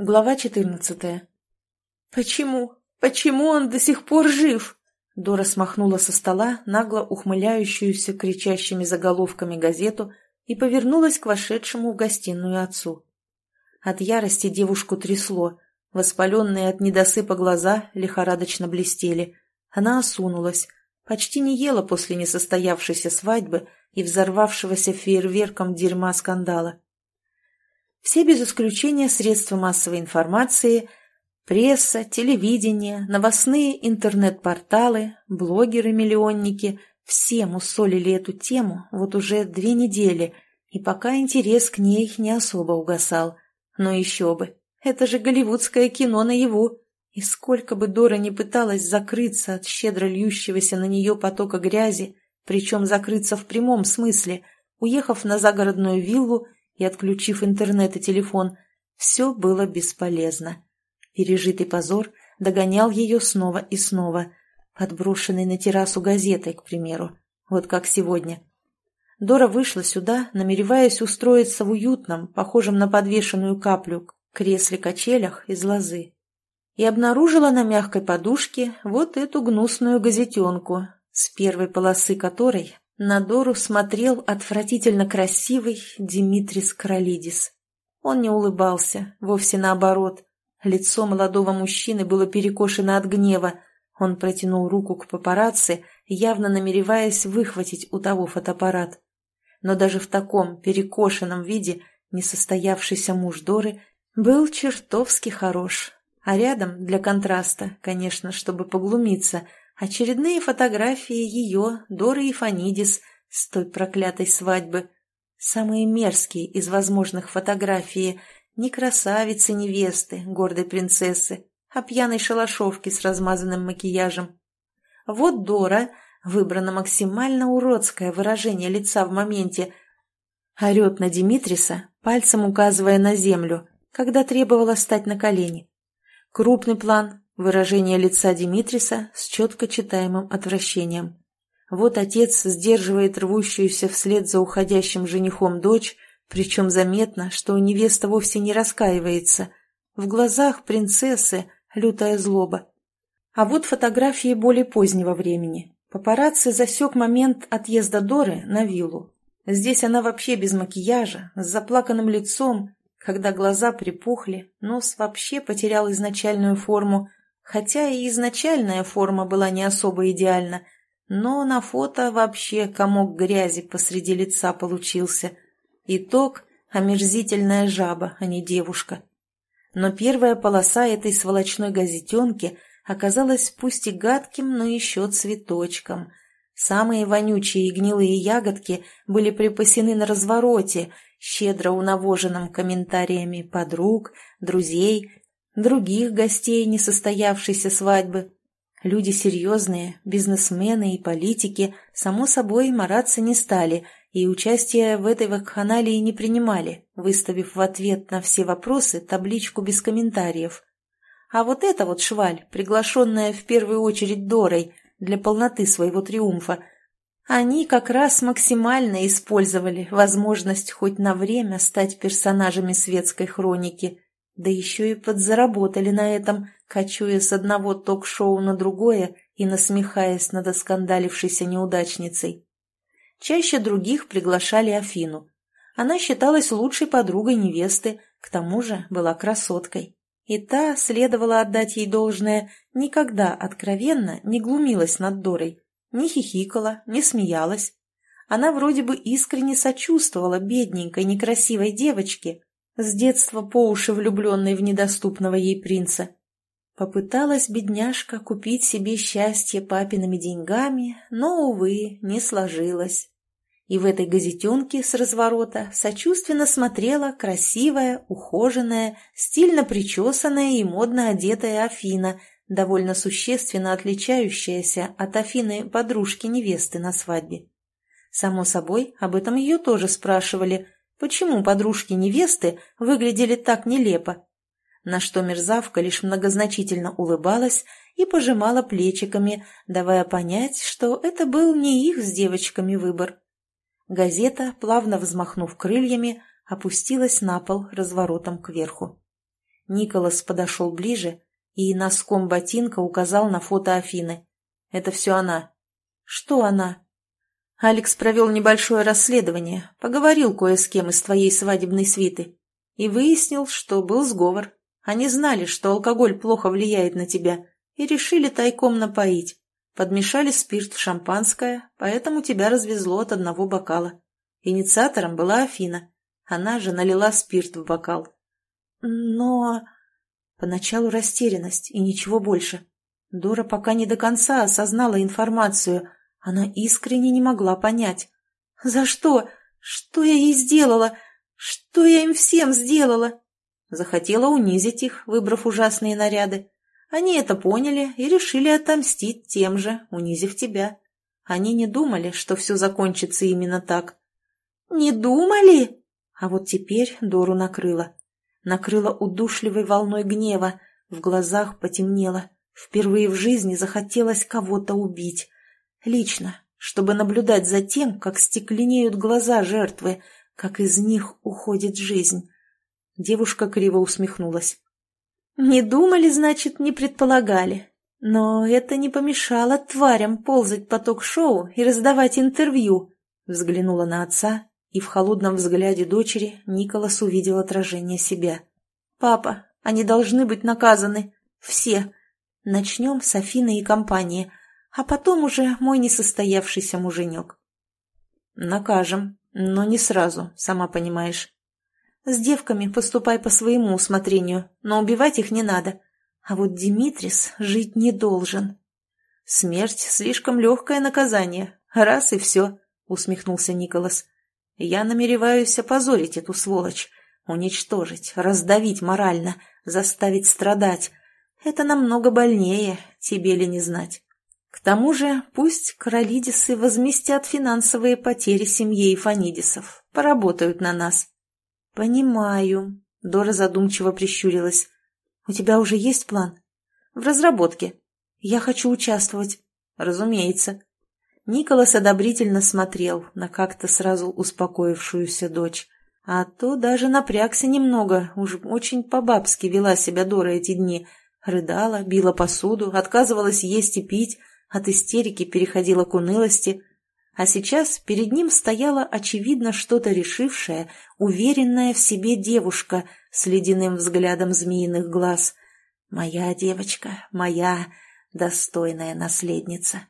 Глава четырнадцатая. «Почему? Почему он до сих пор жив?» Дора смахнула со стола нагло ухмыляющуюся кричащими заголовками газету и повернулась к вошедшему в гостиную отцу. От ярости девушку трясло, воспаленные от недосыпа глаза лихорадочно блестели. Она осунулась, почти не ела после несостоявшейся свадьбы и взорвавшегося фейерверком дерьма скандала. Все без исключения средства массовой информации, пресса, телевидение, новостные интернет-порталы, блогеры-миллионники – все мусолили эту тему вот уже две недели, и пока интерес к ней не особо угасал. Но еще бы, это же голливудское кино наяву. И сколько бы Дора не пыталась закрыться от щедро льющегося на нее потока грязи, причем закрыться в прямом смысле, уехав на загородную виллу и отключив интернет и телефон, все было бесполезно. Пережитый позор догонял ее снова и снова, подброшенный на террасу газетой, к примеру, вот как сегодня. Дора вышла сюда, намереваясь устроиться в уютном, похожем на подвешенную каплю, кресле-качелях из лозы. И обнаружила на мягкой подушке вот эту гнусную газетенку, с первой полосы которой на Дору смотрел отвратительно красивый Димитрис Кролидис. Он не улыбался, вовсе наоборот. Лицо молодого мужчины было перекошено от гнева. Он протянул руку к папарацци, явно намереваясь выхватить у того фотоаппарат. Но даже в таком перекошенном виде несостоявшийся муж Доры был чертовски хорош. А рядом, для контраста, конечно, чтобы поглумиться, Очередные фотографии ее, Доры и Фанидис, с той проклятой свадьбы. Самые мерзкие из возможных фотографий. Не красавицы невесты, гордой принцессы, а пьяной шалашовки с размазанным макияжем. Вот Дора, выбрано максимально уродское выражение лица в моменте, орет на Димитриса, пальцем указывая на землю, когда требовала стать на колени. Крупный план, Выражение лица Димитриса с четко читаемым отвращением. Вот отец сдерживает рвущуюся вслед за уходящим женихом дочь, причем заметно, что невеста вовсе не раскаивается. В глазах принцессы лютая злоба. А вот фотографии более позднего времени. Папарацци засек момент отъезда Доры на виллу. Здесь она вообще без макияжа, с заплаканным лицом, когда глаза припухли, нос вообще потерял изначальную форму, Хотя и изначальная форма была не особо идеальна, но на фото вообще комок грязи посреди лица получился. Итог – омерзительная жаба, а не девушка. Но первая полоса этой сволочной газетенки оказалась пусть и гадким, но еще цветочком. Самые вонючие и гнилые ягодки были припасены на развороте, щедро унавоженным комментариями подруг, друзей других гостей несостоявшейся свадьбы. Люди серьезные, бизнесмены и политики, само собой, мараться не стали и участие в этой вакханалии не принимали, выставив в ответ на все вопросы табличку без комментариев. А вот эта вот шваль, приглашенная в первую очередь Дорой для полноты своего триумфа, они как раз максимально использовали возможность хоть на время стать персонажами светской хроники – да еще и подзаработали на этом, кочуя с одного ток-шоу на другое и насмехаясь над оскандалившейся неудачницей. Чаще других приглашали Афину. Она считалась лучшей подругой невесты, к тому же была красоткой. И та, следовало отдать ей должное, никогда откровенно не глумилась над Дорой, не хихикала, не смеялась. Она вроде бы искренне сочувствовала бедненькой некрасивой девочке, с детства по уши влюбленной в недоступного ей принца. Попыталась бедняжка купить себе счастье папиными деньгами, но, увы, не сложилось. И в этой газетенке с разворота сочувственно смотрела красивая, ухоженная, стильно причесанная и модно одетая Афина, довольно существенно отличающаяся от Афины подружки невесты на свадьбе. Само собой, об этом ее тоже спрашивали – Почему подружки невесты выглядели так нелепо? На что мерзавка лишь многозначительно улыбалась и пожимала плечиками, давая понять, что это был не их с девочками выбор. Газета, плавно взмахнув крыльями, опустилась на пол разворотом кверху. Николас подошел ближе и носком ботинка указал на фото Афины. «Это все она». «Что она?» Алекс провел небольшое расследование, поговорил кое с кем из твоей свадебной свиты и выяснил, что был сговор. Они знали, что алкоголь плохо влияет на тебя, и решили тайком напоить. Подмешали спирт в шампанское, поэтому тебя развезло от одного бокала. Инициатором была Афина. Она же налила спирт в бокал. Но... Поначалу растерянность и ничего больше. Дора пока не до конца осознала информацию. Она искренне не могла понять. «За что? Что я ей сделала? Что я им всем сделала?» Захотела унизить их, выбрав ужасные наряды. Они это поняли и решили отомстить тем же, унизив тебя. Они не думали, что все закончится именно так. «Не думали?» А вот теперь Дору накрыло. Накрыло удушливой волной гнева, в глазах потемнело. Впервые в жизни захотелось кого-то убить. Лично, чтобы наблюдать за тем, как стекленеют глаза жертвы, как из них уходит жизнь. Девушка криво усмехнулась. «Не думали, значит, не предполагали. Но это не помешало тварям ползать по ток-шоу и раздавать интервью», взглянула на отца, и в холодном взгляде дочери Николас увидел отражение себя. «Папа, они должны быть наказаны. Все. Начнем с Афины и компании, а потом уже мой несостоявшийся муженек». «Накажем, но не сразу, сама понимаешь». С девками поступай по своему усмотрению, но убивать их не надо. А вот Димитрис жить не должен. Смерть — слишком легкое наказание. Раз и все, — усмехнулся Николас. Я намереваюсь опозорить эту сволочь, уничтожить, раздавить морально, заставить страдать. Это намного больнее, тебе ли не знать. К тому же пусть Королидисы возместят финансовые потери семьи Фанидисов, поработают на нас. «Понимаю», — Дора задумчиво прищурилась. «У тебя уже есть план?» «В разработке. Я хочу участвовать». «Разумеется». Николас одобрительно смотрел на как-то сразу успокоившуюся дочь. А то даже напрягся немного, уж очень по-бабски вела себя Дора эти дни. Рыдала, била посуду, отказывалась есть и пить, от истерики переходила к унылости. А сейчас перед ним стояла, очевидно, что-то решившая, уверенная в себе девушка с ледяным взглядом змеиных глаз. «Моя девочка, моя достойная наследница».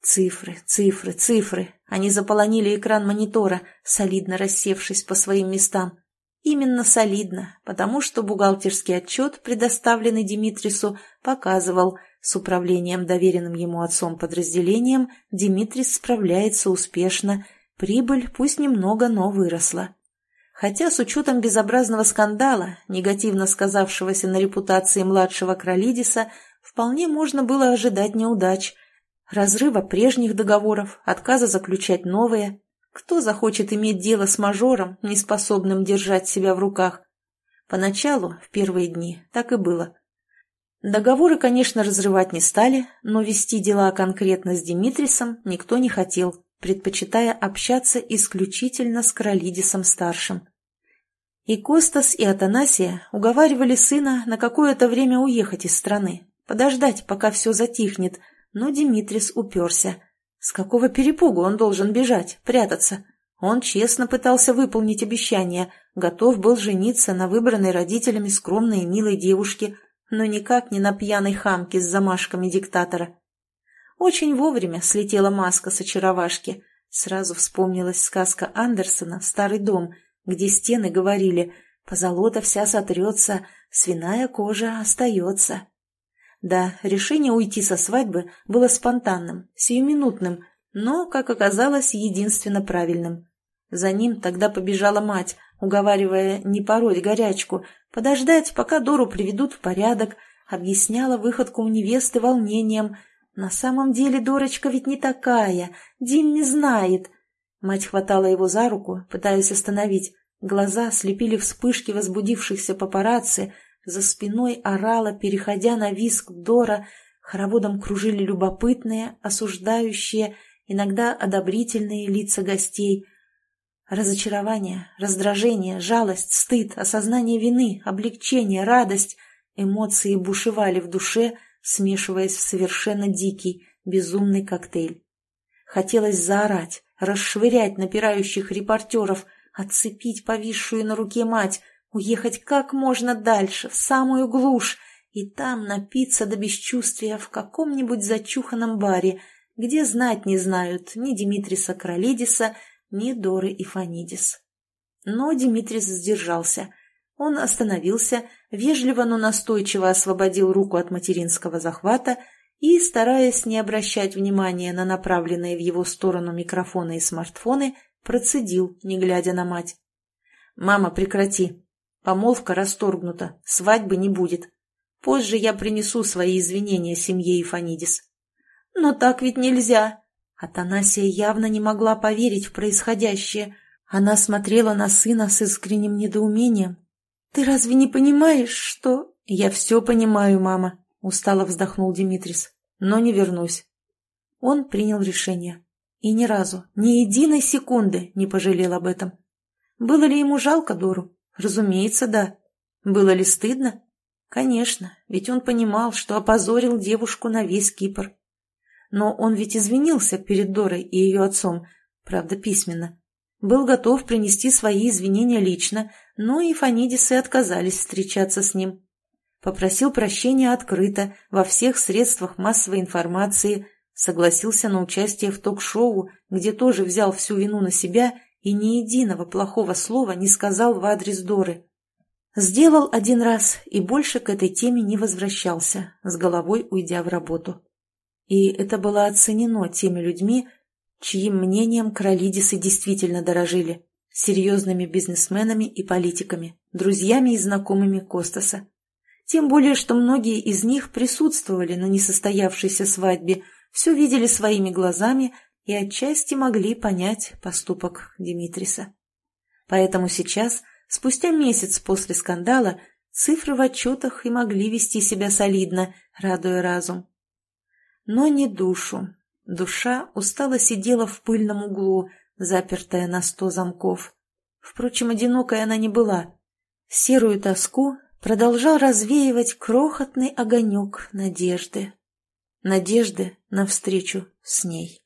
Цифры, цифры, цифры. Они заполонили экран монитора, солидно рассевшись по своим местам. Именно солидно, потому что бухгалтерский отчет, предоставленный Димитрису, показывал – с управлением, доверенным ему отцом подразделением, Димитрис справляется успешно, прибыль пусть немного, но выросла. Хотя с учетом безобразного скандала, негативно сказавшегося на репутации младшего Кролидиса, вполне можно было ожидать неудач, разрыва прежних договоров, отказа заключать новые. Кто захочет иметь дело с мажором, неспособным держать себя в руках? Поначалу, в первые дни, так и было. Договоры, конечно, разрывать не стали, но вести дела конкретно с Димитрисом никто не хотел, предпочитая общаться исключительно с Королидисом-старшим. И Костас, и Атанасия уговаривали сына на какое-то время уехать из страны, подождать, пока все затихнет, но Димитрис уперся. С какого перепугу он должен бежать, прятаться? Он честно пытался выполнить обещание, готов был жениться на выбранной родителями скромной и милой девушке, но никак не на пьяной хамке с замашками диктатора. Очень вовремя слетела маска с очаровашки. Сразу вспомнилась сказка Андерсона «Старый дом», где стены говорили «позолота вся сотрется, свиная кожа остается». Да, решение уйти со свадьбы было спонтанным, сиюминутным, но, как оказалось, единственно правильным. За ним тогда побежала мать, уговаривая не пороть горячку, подождать, пока Дору приведут в порядок, объясняла выходку у невесты волнением. На самом деле Дорочка ведь не такая, Дим не знает. Мать хватала его за руку, пытаясь остановить. Глаза слепили вспышки возбудившихся папарацци, за спиной орала, переходя на виск Дора, хороводом кружили любопытные, осуждающие, иногда одобрительные лица гостей — Разочарование, раздражение, жалость, стыд, осознание вины, облегчение, радость. Эмоции бушевали в душе, смешиваясь в совершенно дикий, безумный коктейль. Хотелось заорать, расшвырять напирающих репортеров, отцепить повисшую на руке мать, уехать как можно дальше, в самую глушь, и там напиться до бесчувствия в каком-нибудь зачуханном баре, где знать не знают ни Димитриса Кролидиса, ни Доры и Фанидис. Но Димитрис сдержался. Он остановился, вежливо, но настойчиво освободил руку от материнского захвата и, стараясь не обращать внимания на направленные в его сторону микрофоны и смартфоны, процедил, не глядя на мать. «Мама, прекрати. Помолвка расторгнута, свадьбы не будет. Позже я принесу свои извинения семье Ифанидис». «Но так ведь нельзя!» Атанасия явно не могла поверить в происходящее. Она смотрела на сына с искренним недоумением. «Ты разве не понимаешь, что...» «Я все понимаю, мама», — устало вздохнул Димитрис. «Но не вернусь». Он принял решение. И ни разу, ни единой секунды не пожалел об этом. Было ли ему жалко Дору? Разумеется, да. Было ли стыдно? Конечно, ведь он понимал, что опозорил девушку на весь Кипр. Но он ведь извинился перед Дорой и ее отцом, правда, письменно. Был готов принести свои извинения лично, но и Фанидисы отказались встречаться с ним. Попросил прощения открыто, во всех средствах массовой информации, согласился на участие в ток-шоу, где тоже взял всю вину на себя и ни единого плохого слова не сказал в адрес Доры. Сделал один раз и больше к этой теме не возвращался, с головой уйдя в работу. И это было оценено теми людьми, чьим мнением кролидисы действительно дорожили, серьезными бизнесменами и политиками, друзьями и знакомыми Костаса. Тем более, что многие из них присутствовали на несостоявшейся свадьбе, все видели своими глазами и отчасти могли понять поступок Димитриса. Поэтому сейчас, спустя месяц после скандала, цифры в отчетах и могли вести себя солидно, радуя разум но не душу. Душа устало сидела в пыльном углу, запертая на сто замков. Впрочем, одинокой она не была. Серую тоску продолжал развеивать крохотный огонек надежды. Надежды на встречу с ней.